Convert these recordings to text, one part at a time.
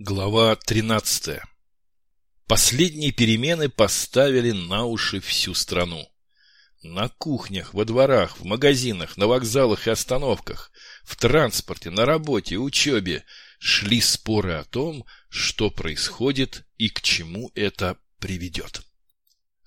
Глава 13. Последние перемены поставили на уши всю страну. На кухнях, во дворах, в магазинах, на вокзалах и остановках, в транспорте, на работе, учебе шли споры о том, что происходит и к чему это приведет.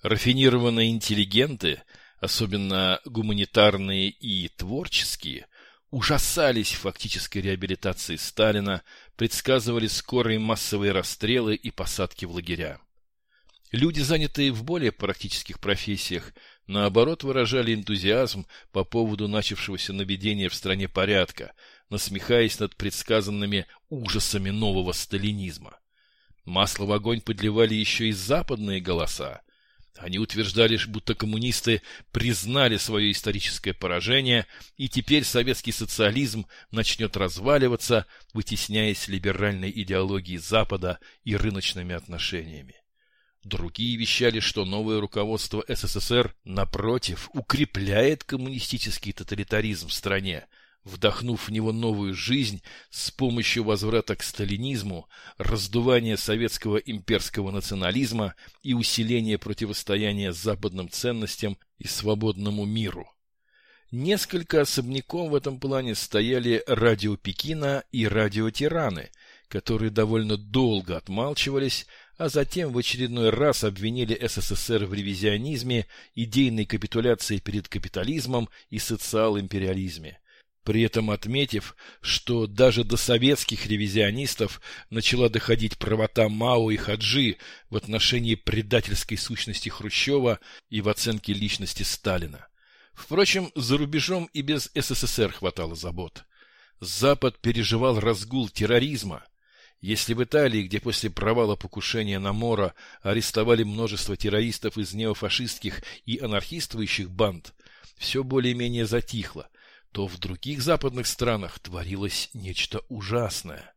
Рафинированные интеллигенты, особенно гуманитарные и творческие, ужасались фактической реабилитации Сталина, предсказывали скорые массовые расстрелы и посадки в лагеря. Люди, занятые в более практических профессиях, наоборот выражали энтузиазм по поводу начавшегося наведения в стране порядка, насмехаясь над предсказанными ужасами нового сталинизма. Масло в огонь подливали еще и западные голоса, они утверждали, будто коммунисты признали свое историческое поражение, и теперь советский социализм начнет разваливаться, вытесняясь либеральной идеологией Запада и рыночными отношениями. Другие вещали, что новое руководство СССР, напротив, укрепляет коммунистический тоталитаризм в стране, вдохнув в него новую жизнь с помощью возврата к сталинизму, раздувания советского имперского национализма и усиления противостояния западным ценностям и свободному миру. Несколько особняком в этом плане стояли радио Пекина и радио Тираны, которые довольно долго отмалчивались, а затем в очередной раз обвинили СССР в ревизионизме, идейной капитуляции перед капитализмом и социал-империализме при этом отметив, что даже до советских ревизионистов начала доходить правота Мао и Хаджи в отношении предательской сущности Хрущева и в оценке личности Сталина. Впрочем, за рубежом и без СССР хватало забот. Запад переживал разгул терроризма. Если в Италии, где после провала покушения на Мора арестовали множество террористов из неофашистских и анархистующих банд, все более-менее затихло – то в других западных странах творилось нечто ужасное.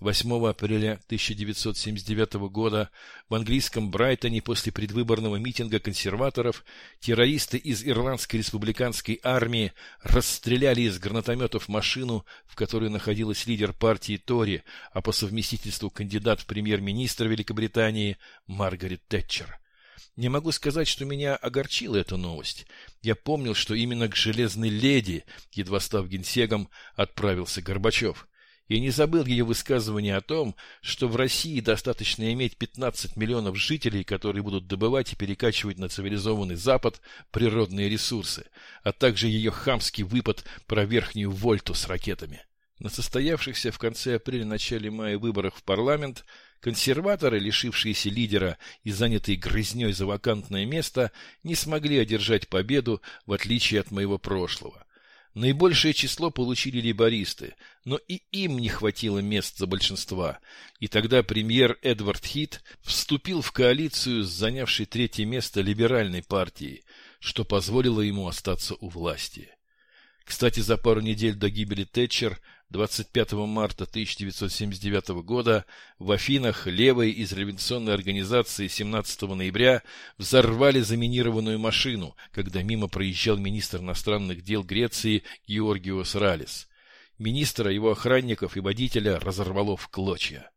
8 апреля 1979 года в английском Брайтоне после предвыборного митинга консерваторов террористы из Ирландской республиканской армии расстреляли из гранатометов машину, в которой находилась лидер партии Тори, а по совместительству кандидат в премьер-министр Великобритании Маргарет Тэтчер. Не могу сказать, что меня огорчила эта новость. Я помнил, что именно к «Железной леди», едва став генсегом, отправился Горбачев. Я не забыл ее высказывание о том, что в России достаточно иметь 15 миллионов жителей, которые будут добывать и перекачивать на цивилизованный Запад природные ресурсы, а также ее хамский выпад про верхнюю вольту с ракетами. На состоявшихся в конце апреля-начале мая выборах в парламент – Консерваторы, лишившиеся лидера и занятые грызней за вакантное место, не смогли одержать победу, в отличие от моего прошлого. Наибольшее число получили лейбористы, но и им не хватило мест за большинства, и тогда премьер Эдвард Хит вступил в коалицию с занявшей третье место либеральной партией, что позволило ему остаться у власти. Кстати, за пару недель до гибели Тэтчер 25 марта 1979 года в Афинах левые из революционной организации 17 ноября взорвали заминированную машину, когда мимо проезжал министр иностранных дел Греции Георгиос Ралис. Министра, его охранников и водителя разорвало в клочья.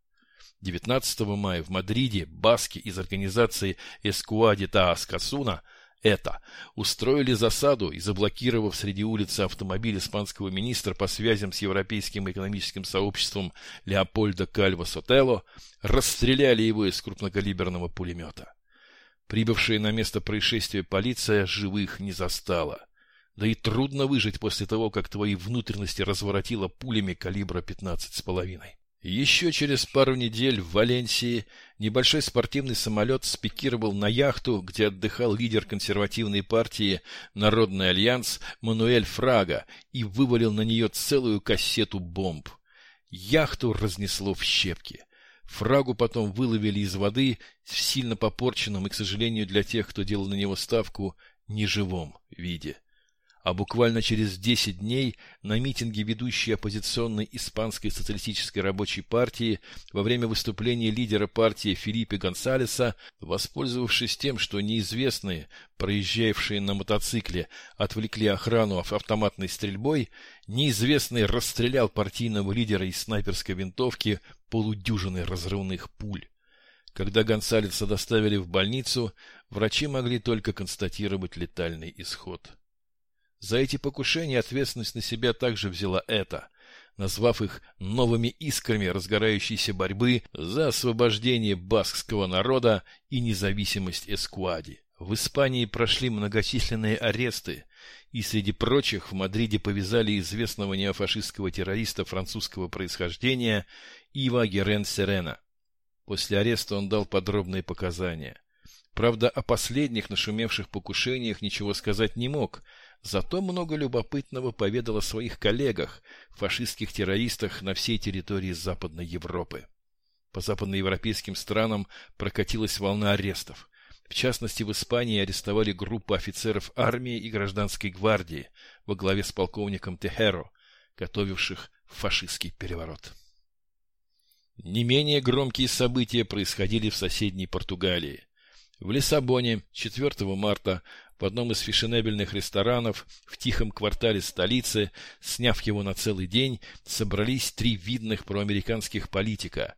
19 мая в Мадриде баски из организации Эскуадита Аскасуна это. Устроили засаду и, заблокировав среди улицы автомобиль испанского министра по связям с Европейским экономическим сообществом Леопольда Кальво Сотелло, расстреляли его из крупнокалиберного пулемета. Прибывшая на место происшествия полиция живых не застала. Да и трудно выжить после того, как твои внутренности разворотило пулями калибра 15,5. Еще через пару недель в Валенсии небольшой спортивный самолет спикировал на яхту, где отдыхал лидер консервативной партии «Народный альянс» Мануэль Фрага и вывалил на нее целую кассету бомб. Яхту разнесло в щепки. Фрагу потом выловили из воды в сильно попорченном и, к сожалению для тех, кто делал на него ставку, неживом виде. А буквально через 10 дней на митинге ведущей оппозиционной Испанской социалистической рабочей партии во время выступления лидера партии Филиппе Гонсалеса, воспользовавшись тем, что неизвестные, проезжавшие на мотоцикле, отвлекли охрану автоматной стрельбой, неизвестный расстрелял партийного лидера из снайперской винтовки полудюжиной разрывных пуль. Когда Гонсалеса доставили в больницу, врачи могли только констатировать летальный исход. За эти покушения ответственность на себя также взяла это, назвав их новыми искрами разгорающейся борьбы за освобождение баскского народа и независимость Эскуади. В Испании прошли многочисленные аресты, и среди прочих в Мадриде повязали известного неофашистского террориста французского происхождения Ива Герен Серена. После ареста он дал подробные показания. Правда, о последних нашумевших покушениях ничего сказать не мог, зато много любопытного поведал о своих коллегах, фашистских террористах на всей территории Западной Европы. По западноевропейским странам прокатилась волна арестов. В частности, в Испании арестовали группу офицеров армии и гражданской гвардии во главе с полковником Техеро, готовивших фашистский переворот. Не менее громкие события происходили в соседней Португалии. В Лиссабоне 4 марта в одном из фешенебельных ресторанов в тихом квартале столицы, сняв его на целый день, собрались три видных проамериканских политика.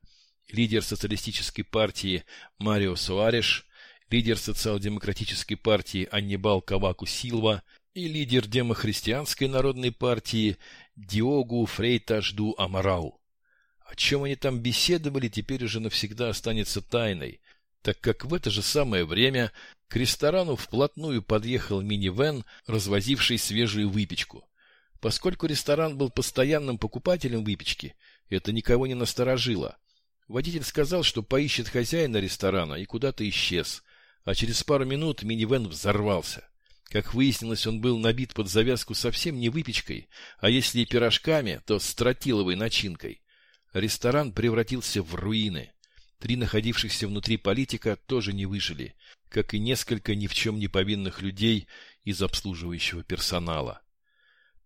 Лидер социалистической партии Марио Суареш, лидер социал-демократической партии Аннибал Каваку Силва и лидер демохристианской народной партии Диогу Фрейтажду Амарау. О чем они там беседовали, теперь уже навсегда останется тайной – так как в это же самое время к ресторану вплотную подъехал минивэн, развозивший свежую выпечку. Поскольку ресторан был постоянным покупателем выпечки, это никого не насторожило. Водитель сказал, что поищет хозяина ресторана и куда-то исчез, а через пару минут минивэн взорвался. Как выяснилось, он был набит под завязку совсем не выпечкой, а если и пирожками, то с тротиловой начинкой. Ресторан превратился в руины. Три находившихся внутри политика тоже не выжили, как и несколько ни в чем не повинных людей из обслуживающего персонала.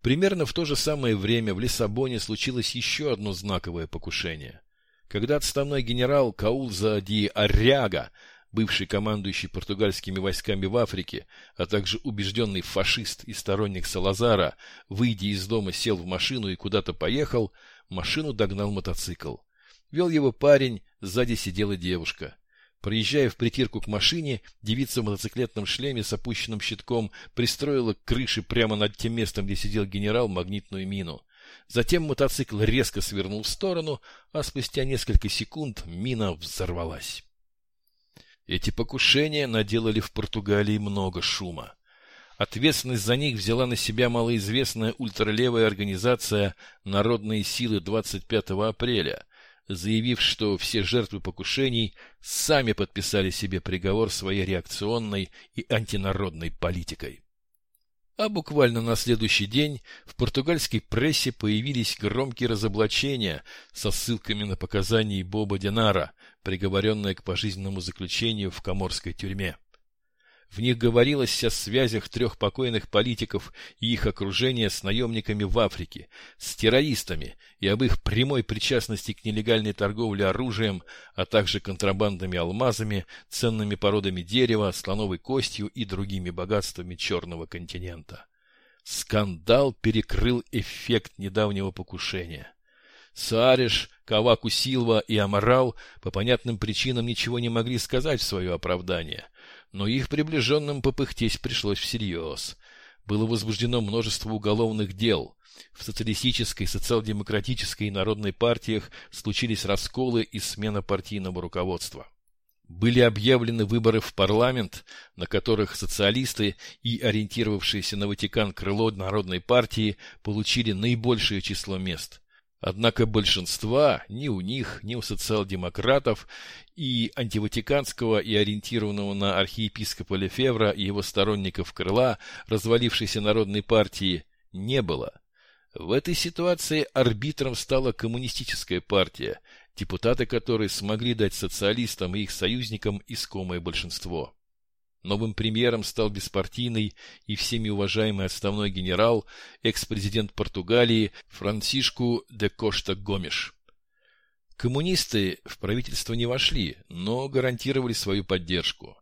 Примерно в то же самое время в Лиссабоне случилось еще одно знаковое покушение. Когда отставной генерал Каулза ди Арряга, бывший командующий португальскими войсками в Африке, а также убежденный фашист и сторонник Салазара, выйдя из дома, сел в машину и куда-то поехал, машину догнал мотоцикл. Вел его парень, сзади сидела девушка. Проезжая в притирку к машине, девица в мотоциклетном шлеме с опущенным щитком пристроила к крыше прямо над тем местом, где сидел генерал, магнитную мину. Затем мотоцикл резко свернул в сторону, а спустя несколько секунд мина взорвалась. Эти покушения наделали в Португалии много шума. Ответственность за них взяла на себя малоизвестная ультралевая организация «Народные силы 25 апреля», заявив, что все жертвы покушений сами подписали себе приговор своей реакционной и антинародной политикой. А буквально на следующий день в португальской прессе появились громкие разоблачения со ссылками на показания Боба Динара, приговоренное к пожизненному заключению в коморской тюрьме. В них говорилось о связях трех покойных политиков и их окружения с наемниками в Африке, с террористами и об их прямой причастности к нелегальной торговле оружием, а также контрабандными алмазами, ценными породами дерева, слоновой костью и другими богатствами Черного континента. Скандал перекрыл эффект недавнего покушения. Саариш, Каваку Силва и Амарал по понятным причинам ничего не могли сказать в свое оправдание – но их приближенным попыхтеть пришлось всерьез. Было возбуждено множество уголовных дел. В социалистической, социал-демократической и народной партиях случились расколы и смена партийного руководства. Были объявлены выборы в парламент, на которых социалисты и ориентировавшиеся на Ватикан крыло Народной партии получили наибольшее число мест. Однако большинства ни у них, ни у социал-демократов и антиватиканского и ориентированного на архиепископа Лефевра и его сторонников крыла развалившейся народной партии не было. В этой ситуации арбитром стала коммунистическая партия, депутаты которой смогли дать социалистам и их союзникам искомое большинство. Новым премьером стал беспартийный и всеми уважаемый отставной генерал, экс-президент Португалии Франсишку де Кошта Гомеш. Коммунисты в правительство не вошли, но гарантировали свою поддержку.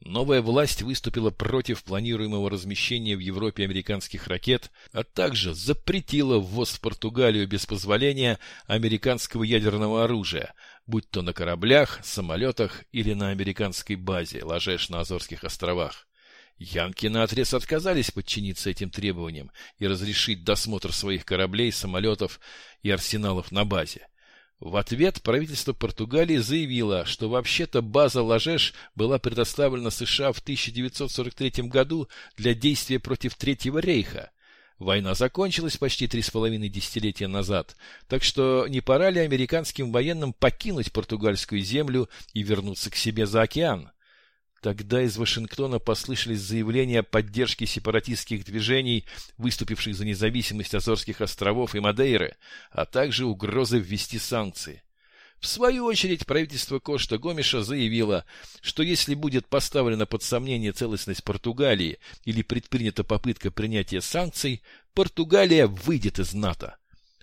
Новая власть выступила против планируемого размещения в Европе американских ракет, а также запретила ввоз в Португалию без позволения американского ядерного оружия, будь то на кораблях, самолетах или на американской базе, ложешь на Азорских островах. Янки наотрез отказались подчиниться этим требованиям и разрешить досмотр своих кораблей, самолетов и арсеналов на базе. В ответ правительство Португалии заявило, что вообще-то база Ложеш была предоставлена США в 1943 году для действия против Третьего рейха. Война закончилась почти три с половиной десятилетия назад, так что не пора ли американским военным покинуть португальскую землю и вернуться к себе за океан? Тогда из Вашингтона послышались заявления о поддержке сепаратистских движений, выступивших за независимость Азорских островов и Мадейры, а также угрозы ввести санкции. В свою очередь, правительство Кошта Гомеша заявило, что если будет поставлена под сомнение целостность Португалии или предпринята попытка принятия санкций, Португалия выйдет из НАТО.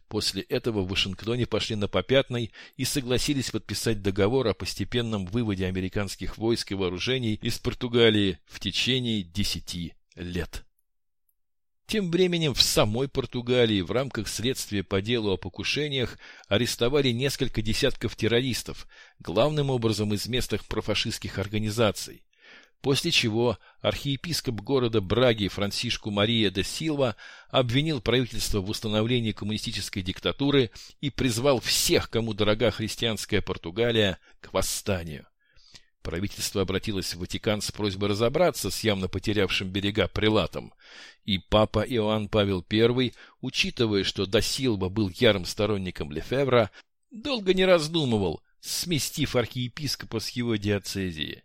После этого в Вашингтоне пошли на попятный и согласились подписать договор о постепенном выводе американских войск и вооружений из Португалии в течение десяти лет. Тем временем в самой Португалии в рамках следствия по делу о покушениях арестовали несколько десятков террористов, главным образом из местных профашистских организаций после чего архиепископ города Браги Франсишку Мария де Силва обвинил правительство в установлении коммунистической диктатуры и призвал всех, кому дорога христианская Португалия, к восстанию. Правительство обратилось в Ватикан с просьбой разобраться с явно потерявшим берега прилатом, и папа Иоанн Павел I, учитывая, что Досилва был ярым сторонником Лефевра, долго не раздумывал, сместив архиепископа с его диацезии.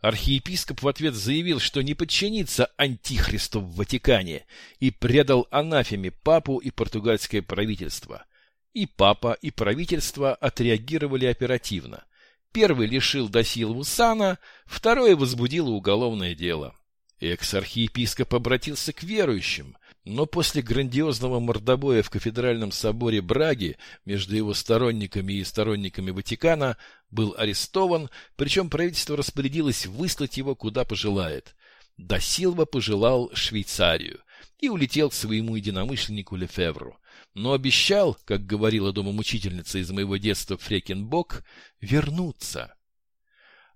Архиепископ в ответ заявил, что не подчинится антихристу в Ватикане и предал анафеме папу и португальское правительство. И папа, и правительство отреагировали оперативно. Первый лишил Досилву сана, второе возбудило уголовное дело. Экс-архиепископ обратился к верующим, но после грандиозного мордобоя в кафедральном соборе Браги между его сторонниками и сторонниками Ватикана был арестован, причем правительство распорядилось выслать его куда пожелает. Да Силва пожелал Швейцарию и улетел к своему единомышленнику Лефевру. Но обещал, как говорила домомучительница из моего детства Фрекенбок, вернуться.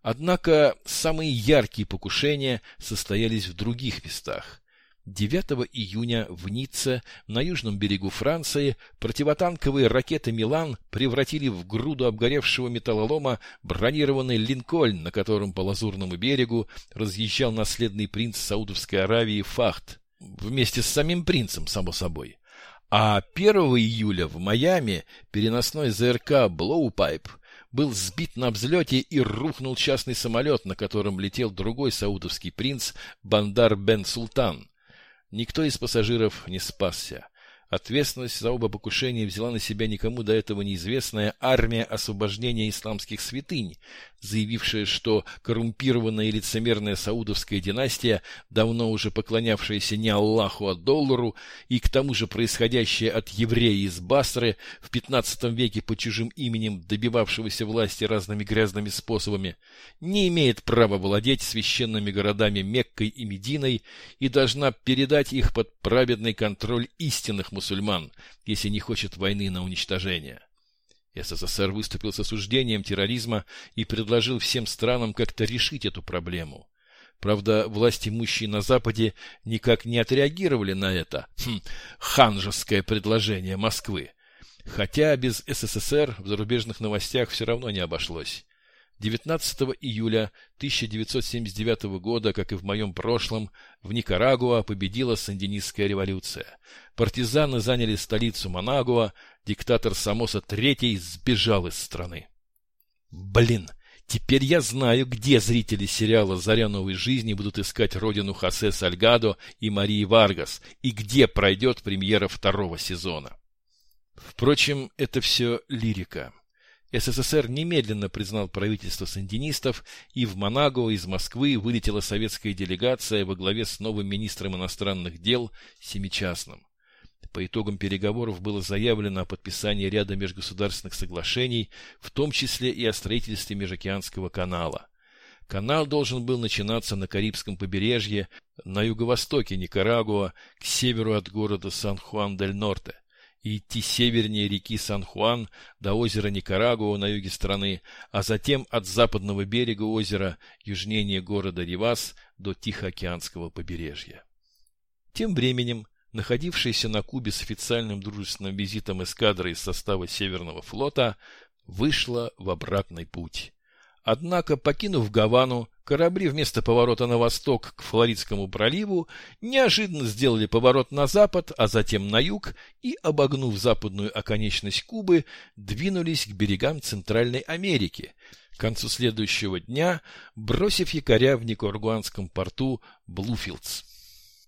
Однако самые яркие покушения состоялись в других местах. 9 июня в Ницце, на южном берегу Франции, противотанковые ракеты «Милан» превратили в груду обгоревшего металлолома бронированный «Линкольн», на котором по Лазурному берегу разъезжал наследный принц Саудовской Аравии Фахт. Вместе с самим принцем, само собой. А 1 июля в Майами переносной ЗРК «Блоупайп» был сбит на взлете и рухнул частный самолет, на котором летел другой саудовский принц Бандар бен Султан. Никто из пассажиров не спасся. Ответственность за оба покушения взяла на себя никому до этого неизвестная армия освобождения исламских святынь, заявившая, что коррумпированная и лицемерная саудовская династия, давно уже поклонявшаяся не Аллаху, а доллару, и к тому же происходящая от еврея из Басры, в XV веке по чужим именем добивавшегося власти разными грязными способами, не имеет права владеть священными городами Меккой и Мединой и должна передать их под праведный контроль истинных мусульман, если не хочет войны на уничтожение. СССР выступил с осуждением терроризма и предложил всем странам как-то решить эту проблему. Правда, власти имущие на Западе никак не отреагировали на это хм, ханжеское предложение Москвы. Хотя без СССР в зарубежных новостях все равно не обошлось. 19 июля 1979 года, как и в моем прошлом, в Никарагуа победила сандинистская революция. Партизаны заняли столицу Манагуа, диктатор Самоса III сбежал из страны. Блин, теперь я знаю, где зрители сериала «Заря новой жизни» будут искать родину Хосе Сальгадо и Марии Варгас, и где пройдет премьера второго сезона. Впрочем, это все лирика. СССР немедленно признал правительство сандинистов, и в Монаго из Москвы вылетела советская делегация во главе с новым министром иностранных дел Семичастным. По итогам переговоров было заявлено о подписании ряда межгосударственных соглашений, в том числе и о строительстве Межокеанского канала. Канал должен был начинаться на Карибском побережье, на юго-востоке Никарагуа, к северу от города Сан-Хуан-дель-Норте, и идти севернее реки Сан-Хуан до озера Никарагуа на юге страны, а затем от западного берега озера южнее города Ривас до Тихоокеанского побережья. Тем временем, находившаяся на Кубе с официальным дружественным визитом эскадра из состава Северного флота, вышла в обратный путь. Однако, покинув Гавану, корабли вместо поворота на восток к Флоридскому проливу неожиданно сделали поворот на запад, а затем на юг и, обогнув западную оконечность Кубы, двинулись к берегам Центральной Америки, к концу следующего дня бросив якоря в Никарагуанском порту Блуфилдс.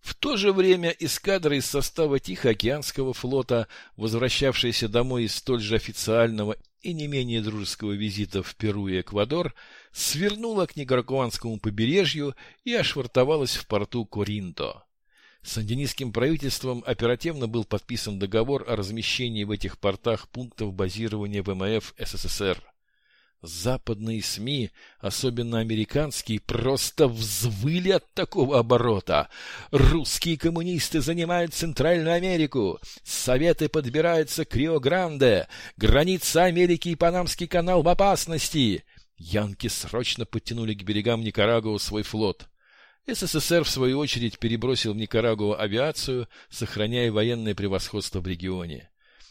В то же время эскадра из состава Тихоокеанского флота, возвращавшаяся домой из столь же официального и не менее дружеского визита в Перу и Эквадор, свернула к Никарагуанскому побережью и ошвартовалась в порту Коринто. С андинистским правительством оперативно был подписан договор о размещении в этих портах пунктов базирования ВМФ СССР. Западные СМИ, особенно американские, просто взвыли от такого оборота. Русские коммунисты занимают Центральную Америку. Советы подбираются к Рио-Гранде. Граница Америки и Панамский канал в опасности. Янки срочно подтянули к берегам Никарагуа свой флот. СССР, в свою очередь, перебросил в Никарагуа авиацию, сохраняя военное превосходство в регионе.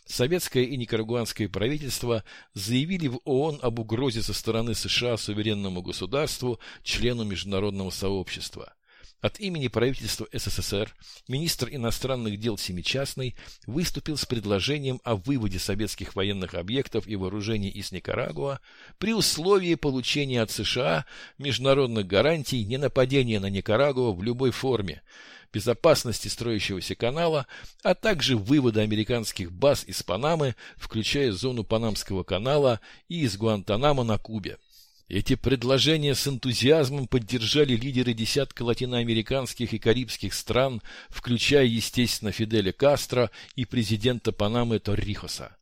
Советское и никарагуанское правительство заявили в ООН об угрозе со стороны США суверенному государству, члену международного сообщества. От имени правительства СССР министр иностранных дел Семичастный выступил с предложением о выводе советских военных объектов и вооружений из Никарагуа при условии получения от США международных гарантий ненападения на Никарагуа в любой форме, безопасности строящегося канала, а также вывода американских баз из Панамы, включая зону Панамского канала и из Гуантанамо на Кубе. Эти предложения с энтузиазмом поддержали лидеры десятка латиноамериканских и карибских стран, включая, естественно, Фиделя Кастро и президента Панамы Торрихоса.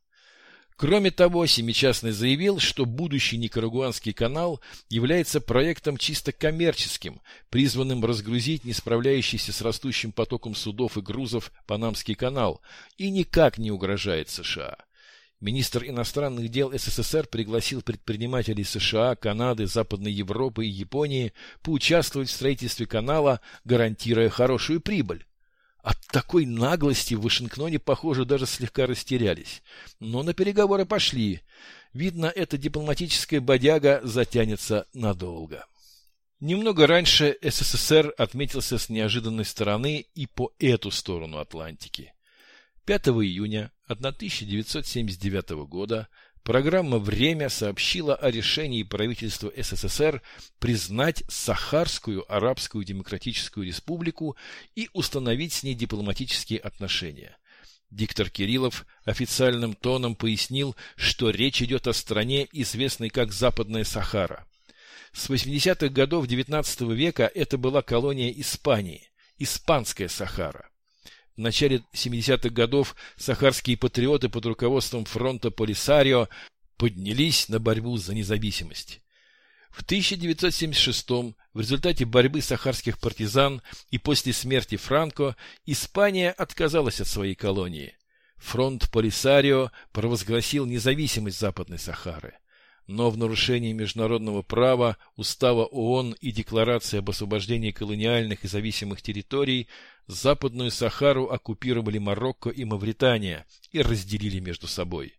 Кроме того, Семичастный заявил, что будущий Никарагуанский канал является проектом чисто коммерческим, призванным разгрузить не справляющийся с растущим потоком судов и грузов Панамский канал, и никак не угрожает США. Министр иностранных дел СССР пригласил предпринимателей США, Канады, Западной Европы и Японии поучаствовать в строительстве канала, гарантируя хорошую прибыль. От такой наглости в Вашингтоне, похоже, даже слегка растерялись. Но на переговоры пошли. Видно, эта дипломатическая бодяга затянется надолго. Немного раньше СССР отметился с неожиданной стороны и по эту сторону Атлантики. 5 июня 1979 года Программа «Время» сообщила о решении правительства СССР признать Сахарскую Арабскую Демократическую Республику и установить с ней дипломатические отношения. Диктор Кириллов официальным тоном пояснил, что речь идет о стране, известной как Западная Сахара. С 80-х годов XIX века это была колония Испании, Испанская Сахара. В начале 70-х годов сахарские патриоты под руководством фронта Полисарио поднялись на борьбу за независимость. В 1976 в результате борьбы сахарских партизан и после смерти Франко Испания отказалась от своей колонии. Фронт Полисарио провозгласил независимость Западной Сахары но в нарушении международного права, Устава ООН и Декларации об освобождении колониальных и зависимых территорий Западную Сахару оккупировали Марокко и Мавритания и разделили между собой.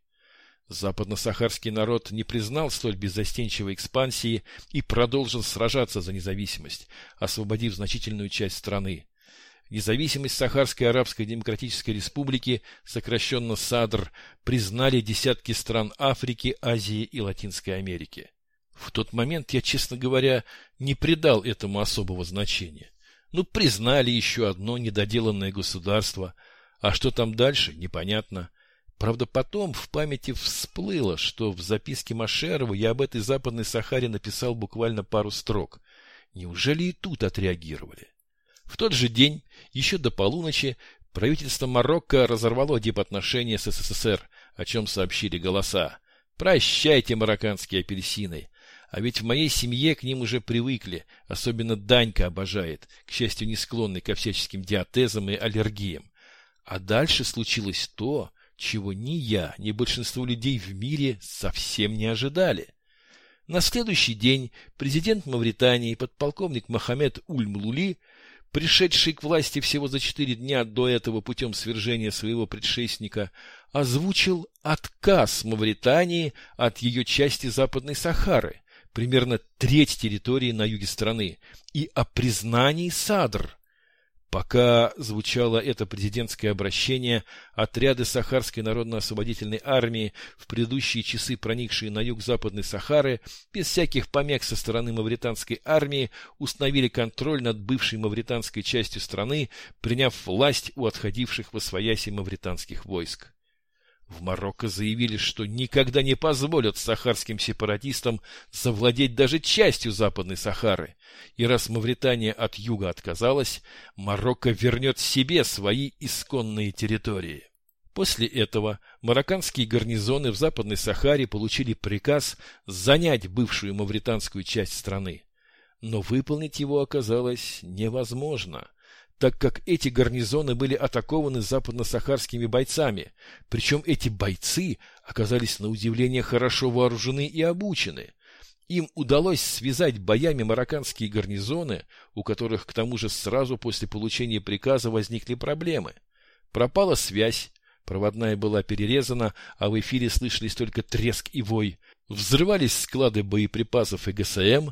Западно-сахарский народ не признал столь беззастенчивой экспансии и продолжил сражаться за независимость, освободив значительную часть страны. Независимость Сахарской Арабской Демократической Республики, сокращенно САДР, признали десятки стран Африки, Азии и Латинской Америки. В тот момент я, честно говоря, не придал этому особого значения. Ну, признали еще одно недоделанное государство, а что там дальше, непонятно. Правда, потом в памяти всплыло, что в записке Машерова я об этой Западной Сахаре написал буквально пару строк. Неужели и тут отреагировали? В тот же день, еще до полуночи, правительство Марокко разорвало дипотношения с СССР, о чем сообщили голоса. Прощайте, марокканские апельсины. А ведь в моей семье к ним уже привыкли, особенно Данька обожает, к счастью, не склонный ко всяческим диатезам и аллергиям. А дальше случилось то, чего ни я, ни большинство людей в мире совсем не ожидали. На следующий день президент Мавритании, подполковник Мохаммед Ульмлули, пришедший к власти всего за четыре дня до этого путем свержения своего предшественника, озвучил отказ Мавритании от ее части Западной Сахары, примерно треть территории на юге страны, и о признании Садр. Пока звучало это президентское обращение, отряды Сахарской народно-освободительной армии, в предыдущие часы проникшие на юг Западной Сахары, без всяких помех со стороны мавританской армии, установили контроль над бывшей мавританской частью страны, приняв власть у отходивших во свояси мавританских войск. В Марокко заявили, что никогда не позволят сахарским сепаратистам завладеть даже частью Западной Сахары. И раз Мавритания от юга отказалась, Марокко вернет себе свои исконные территории. После этого марокканские гарнизоны в Западной Сахаре получили приказ занять бывшую мавританскую часть страны. Но выполнить его оказалось невозможно – так как эти гарнизоны были атакованы западно-сахарскими бойцами, причем эти бойцы оказались на удивление хорошо вооружены и обучены. Им удалось связать боями марокканские гарнизоны, у которых к тому же сразу после получения приказа возникли проблемы. Пропала связь, проводная была перерезана, а в эфире слышались только треск и вой. Взрывались склады боеприпасов и ГСМ,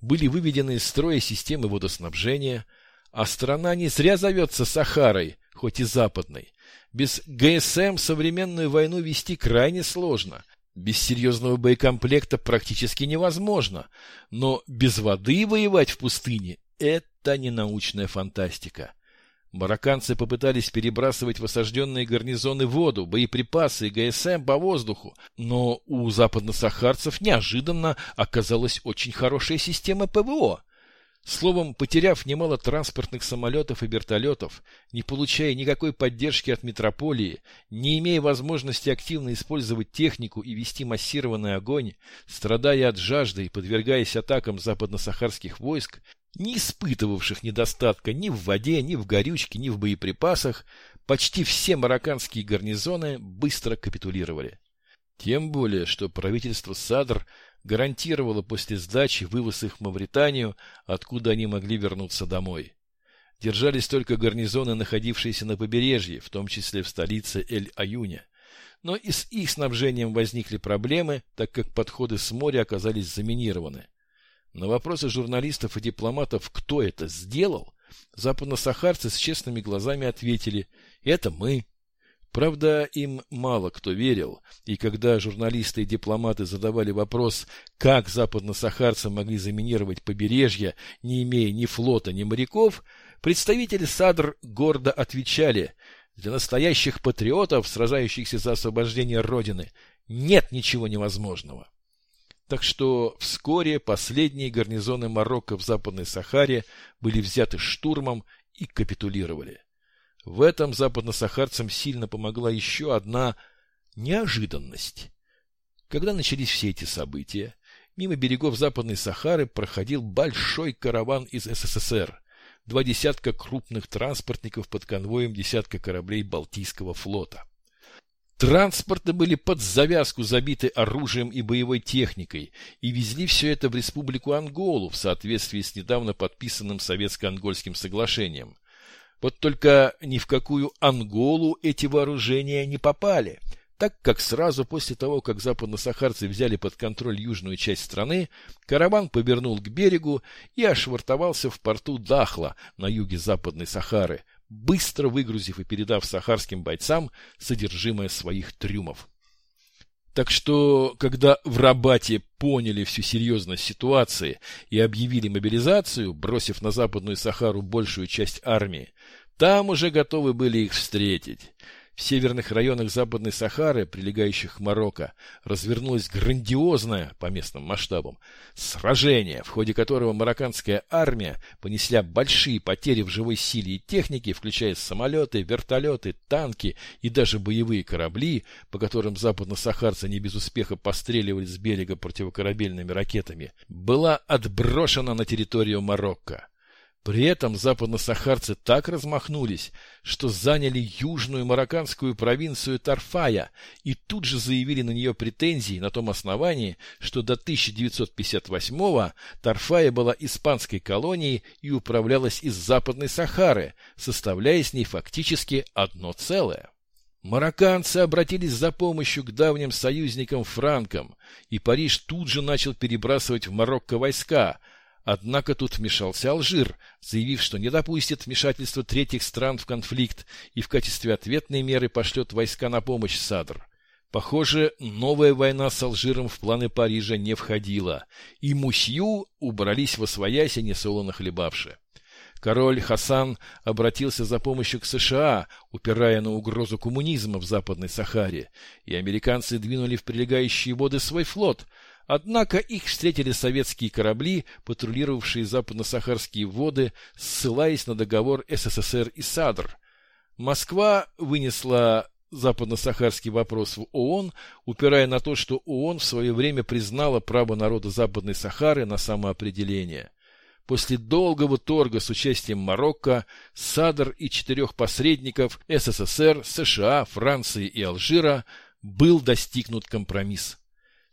были выведены из строя системы водоснабжения – а страна не зря зовется Сахарой, хоть и западной. Без ГСМ современную войну вести крайне сложно. Без серьезного боекомплекта практически невозможно. Но без воды воевать в пустыне – это не научная фантастика. Марокканцы попытались перебрасывать в осажденные гарнизоны воду, боеприпасы и ГСМ по воздуху, но у западносахарцев неожиданно оказалась очень хорошая система ПВО. Словом, потеряв немало транспортных самолетов и вертолетов, не получая никакой поддержки от метрополии, не имея возможности активно использовать технику и вести массированный огонь, страдая от жажды и подвергаясь атакам западно-сахарских войск, не испытывавших недостатка ни в воде, ни в горючке, ни в боеприпасах, почти все марокканские гарнизоны быстро капитулировали. Тем более, что правительство Садр гарантировала после сдачи вывоз их в Мавританию, откуда они могли вернуться домой. Держались только гарнизоны, находившиеся на побережье, в том числе в столице Эль-Аюня. Но и с их снабжением возникли проблемы, так как подходы с моря оказались заминированы. На вопросы журналистов и дипломатов, кто это сделал, западносахарцы с честными глазами ответили «Это мы, Правда, им мало кто верил, и когда журналисты и дипломаты задавали вопрос, как западно-сахарцы могли заминировать побережье, не имея ни флота, ни моряков, представители САДР гордо отвечали, для настоящих патриотов, сражающихся за освобождение Родины, нет ничего невозможного. Так что вскоре последние гарнизоны Марокко в Западной Сахаре были взяты штурмом и капитулировали. В этом западносахарцам сильно помогла еще одна неожиданность. Когда начались все эти события, мимо берегов Западной Сахары проходил большой караван из СССР, два десятка крупных транспортников под конвоем десятка кораблей Балтийского флота. Транспорты были под завязку забиты оружием и боевой техникой и везли все это в республику Анголу в соответствии с недавно подписанным советско-ангольским соглашением – вот только ни в какую Анголу эти вооружения не попали, так как сразу после того, как западно-сахарцы взяли под контроль южную часть страны, караван повернул к берегу и ошвартовался в порту Дахла на юге Западной Сахары, быстро выгрузив и передав сахарским бойцам содержимое своих трюмов. Так что, когда в Рабате поняли всю серьезность ситуации и объявили мобилизацию, бросив на Западную Сахару большую часть армии, там уже готовы были их встретить. В северных районах Западной Сахары, прилегающих к Марокко, развернулось грандиозное, по местным масштабам, сражение, в ходе которого марокканская армия понесла большие потери в живой силе и технике, включая самолеты, вертолеты, танки и даже боевые корабли, по которым западно-сахарцы не без успеха постреливали с берега противокорабельными ракетами, была отброшена на территорию Марокко. При этом западно-сахарцы так размахнулись, что заняли южную марокканскую провинцию Тарфая и тут же заявили на нее претензии на том основании, что до 1958-го Тарфая была испанской колонией и управлялась из Западной Сахары, составляя с ней фактически одно целое. Марокканцы обратились за помощью к давним союзникам франкам, и Париж тут же начал перебрасывать в Марокко войска – Однако тут вмешался Алжир, заявив, что не допустит вмешательства третьих стран в конфликт и в качестве ответной меры пошлет войска на помощь Садр. Похоже, новая война с Алжиром в планы Парижа не входила, и Мусью убрались во свояси, несолоно хлебавши. Король Хасан обратился за помощью к США, упирая на угрозу коммунизма в Западной Сахаре, и американцы двинули в прилегающие воды свой флот – Однако их встретили советские корабли, патрулировавшие западно-сахарские воды, ссылаясь на договор СССР и САДР. Москва вынесла западно-сахарский вопрос в ООН, упирая на то, что ООН в свое время признала право народа Западной Сахары на самоопределение. После долгого торга с участием Марокко, САДР и четырех посредников СССР, США, Франции и Алжира был достигнут компромисс.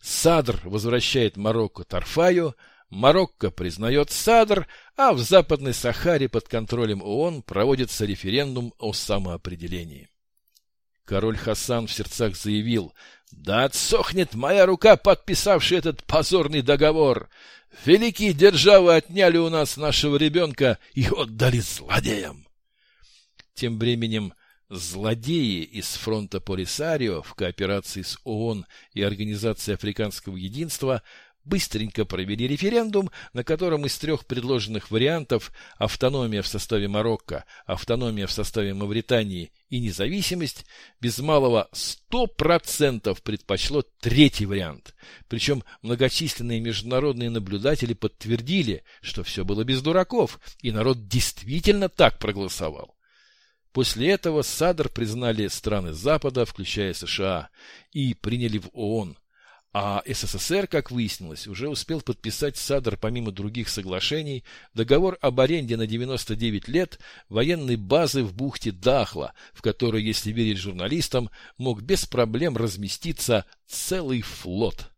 Садр возвращает Марокко Тарфаю, Марокко признает Садр, а в Западной Сахаре под контролем ООН проводится референдум о самоопределении. Король Хасан в сердцах заявил, «Да отсохнет моя рука, подписавшая этот позорный договор! Великие державы отняли у нас нашего ребенка и отдали злодеям!» Тем временем Злодеи из фронта Полисарио в кооперации с ООН и Организацией Африканского Единства быстренько провели референдум, на котором из трех предложенных вариантов автономия в составе Марокко, автономия в составе Мавритании и независимость без малого 100% предпочло третий вариант. Причем многочисленные международные наблюдатели подтвердили, что все было без дураков, и народ действительно так проголосовал. После этого САДР признали страны Запада, включая США, и приняли в ООН. А СССР, как выяснилось, уже успел подписать САДР, помимо других соглашений, договор об аренде на 99 лет военной базы в бухте Дахла, в которой, если верить журналистам, мог без проблем разместиться целый флот.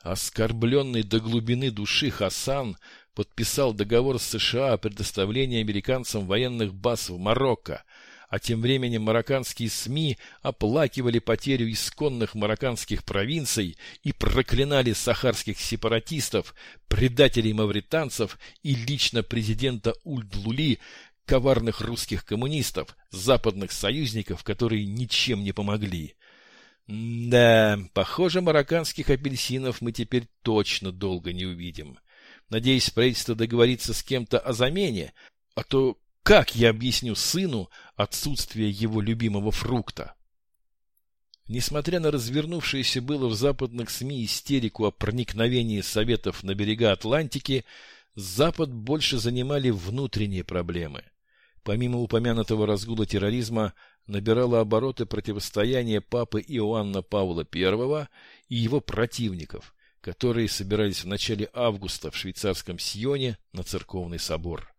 Оскорбленный до глубины души Хасан подписал договор с США о предоставлении американцам военных баз в Марокко, а тем временем марокканские СМИ оплакивали потерю исконных марокканских провинций и проклинали сахарских сепаратистов, предателей мавританцев и лично президента Ульд-Лули, коварных русских коммунистов, западных союзников, которые ничем не помогли. Да, похоже, марокканских апельсинов мы теперь точно долго не увидим. Надеюсь, правительство договорится с кем-то о замене, а то как я объясню сыну отсутствие его любимого фрукта? Несмотря на развернувшееся было в западных СМИ истерику о проникновении Советов на берега Атлантики, Запад больше занимали внутренние проблемы. Помимо упомянутого разгула терроризма, набирало обороты противостояние папы Иоанна Павла I и его противников, которые собирались в начале августа в швейцарском Сионе на церковный собор.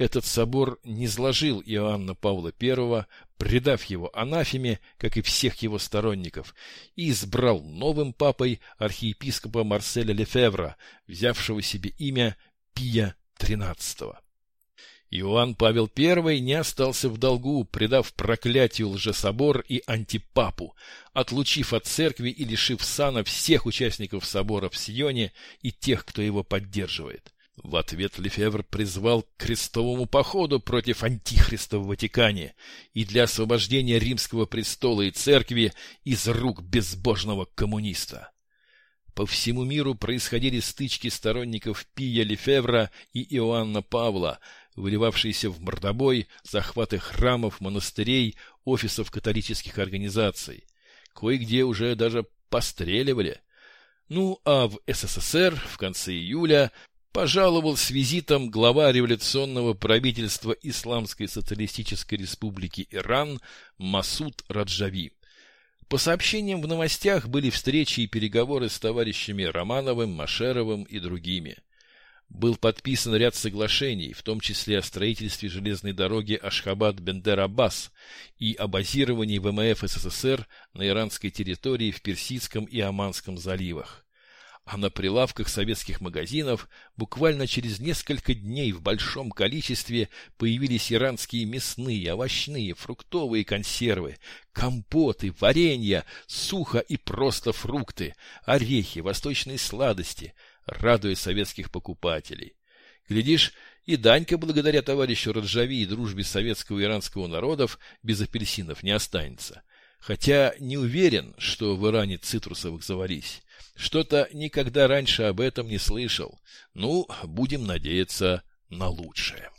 Этот собор не зложил Иоанна Павла I, предав его анафеме, как и всех его сторонников, и избрал новым папой архиепископа Марселя Лефевра, взявшего себе имя Пия XIII. Иоанн Павел I не остался в долгу, предав проклятию лжесобор и антипапу, отлучив от церкви и лишив сана всех участников собора в Сионе и тех, кто его поддерживает. В ответ Лефевр призвал к крестовому походу против антихриста в Ватикане и для освобождения римского престола и церкви из рук безбожного коммуниста. По всему миру происходили стычки сторонников Пия Лефевра и Иоанна Павла, выливавшиеся в мордобой, захваты храмов, монастырей, офисов католических организаций. Кое-где уже даже постреливали. Ну, а в СССР в конце июля пожаловал с визитом глава революционного правительства Исламской социалистической республики Иран Масуд Раджави. По сообщениям в новостях были встречи и переговоры с товарищами Романовым, Машеровым и другими. Был подписан ряд соглашений, в том числе о строительстве железной дороги Ашхабад-Бендер-Аббас и о базировании ВМФ СССР на иранской территории в Персидском и Оманском заливах а на прилавках советских магазинов буквально через несколько дней в большом количестве появились иранские мясные, овощные, фруктовые консервы, компоты, варенья, сухо и просто фрукты, орехи, восточные сладости, радуя советских покупателей. Глядишь, и Данька, благодаря товарищу Раджави и дружбе советского иранского народов, без апельсинов не останется. Хотя не уверен, что в Иране цитрусовых завались. Что-то никогда раньше об этом не слышал. Ну, будем надеяться на лучшее.